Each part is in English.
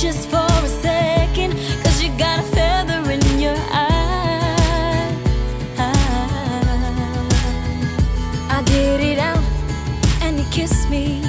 just for a second. Cause you got a feather in your eye. I get it out and you kiss me.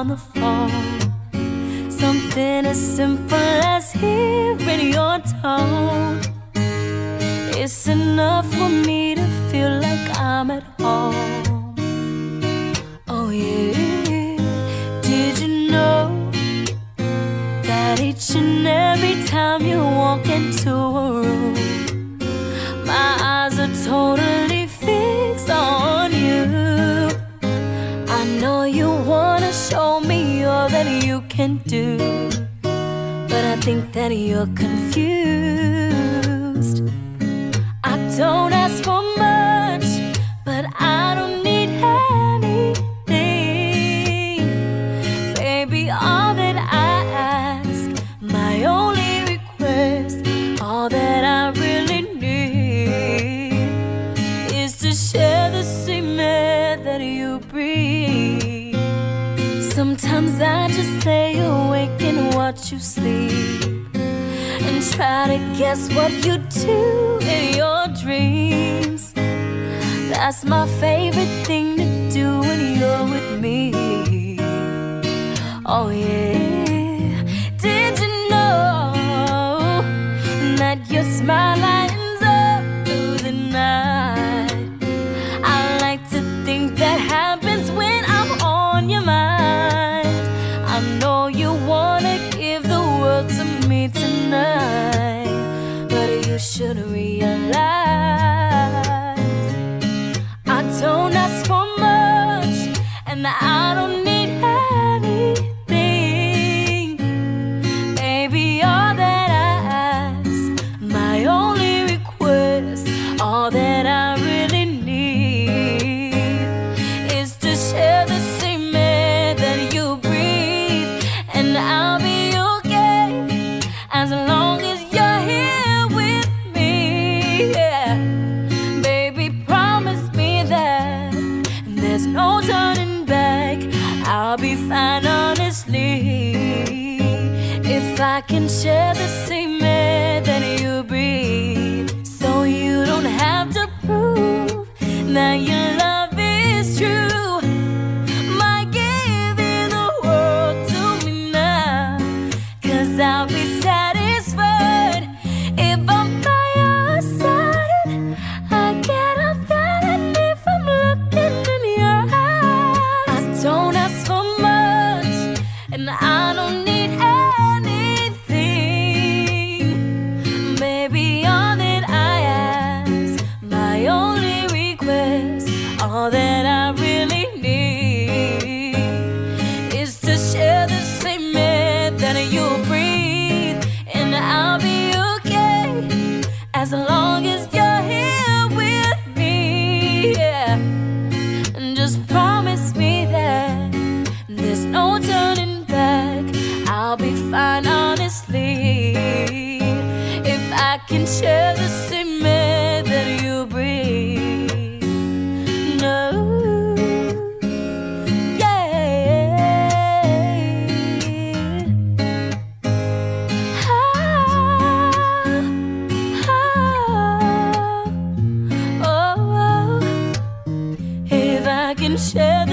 on the phone. Something as simple as hearing your tone. It's enough for me to feel like I'm at home. Oh, yeah. Did you know that each and every time you walk into a room? then you're confused. I don't ask for to guess what you do in your dreams. That's my favorite thing to do when you're with me. Oh, yeah. share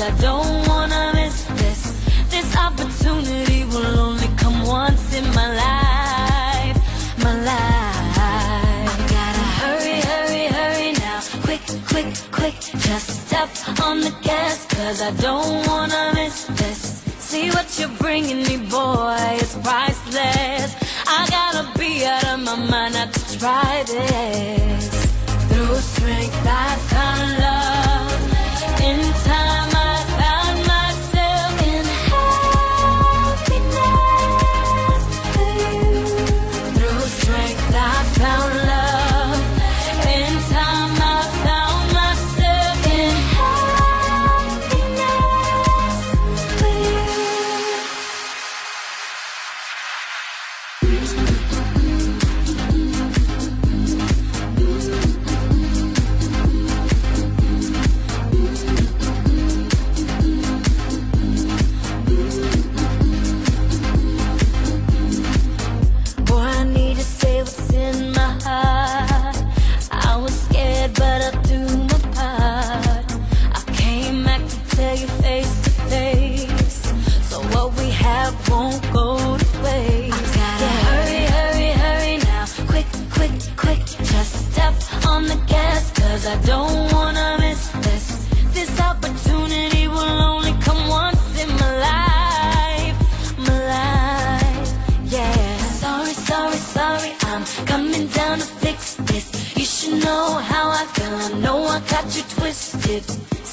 Cause I don't wanna miss this. This opportunity will only come once in my life My life. I gotta hurry, hurry, hurry now. Quick, quick, quick Just step on the gas Cause I don't wanna miss this. See what you're bringing me, boy It's priceless. I gotta be out of my mind not to try this. Through strength I found love. In time.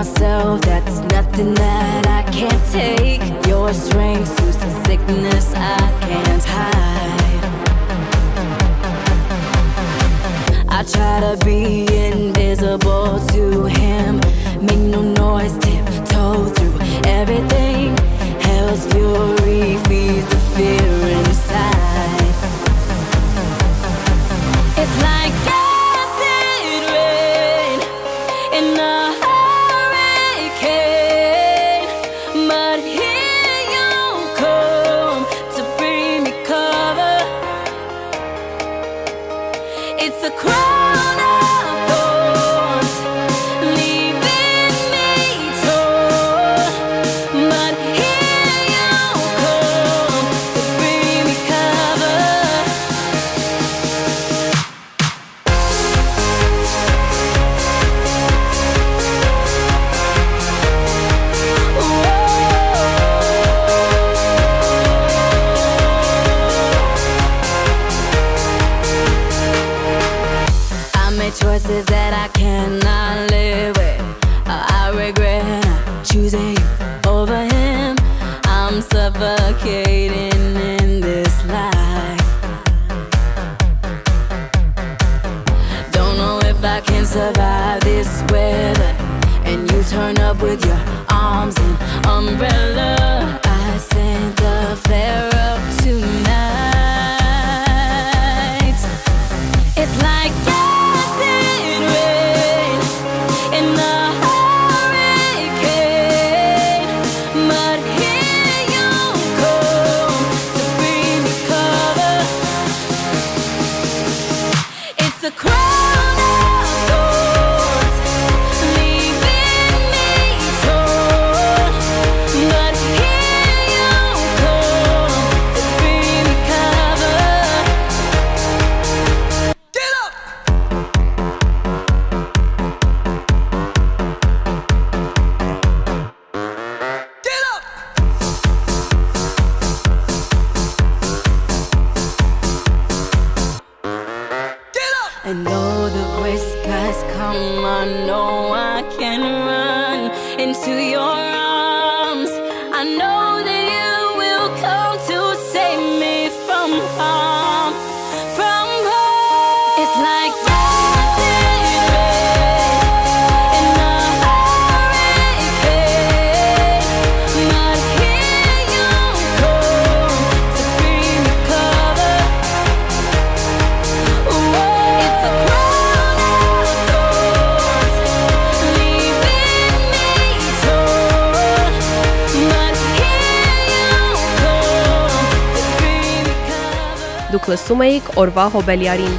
myself nothing that I can't take. Your strength suits the sickness I can't hide. I try to be in up with your arms and umbrella. I said. լսում էիք օրվա հոբելիարին։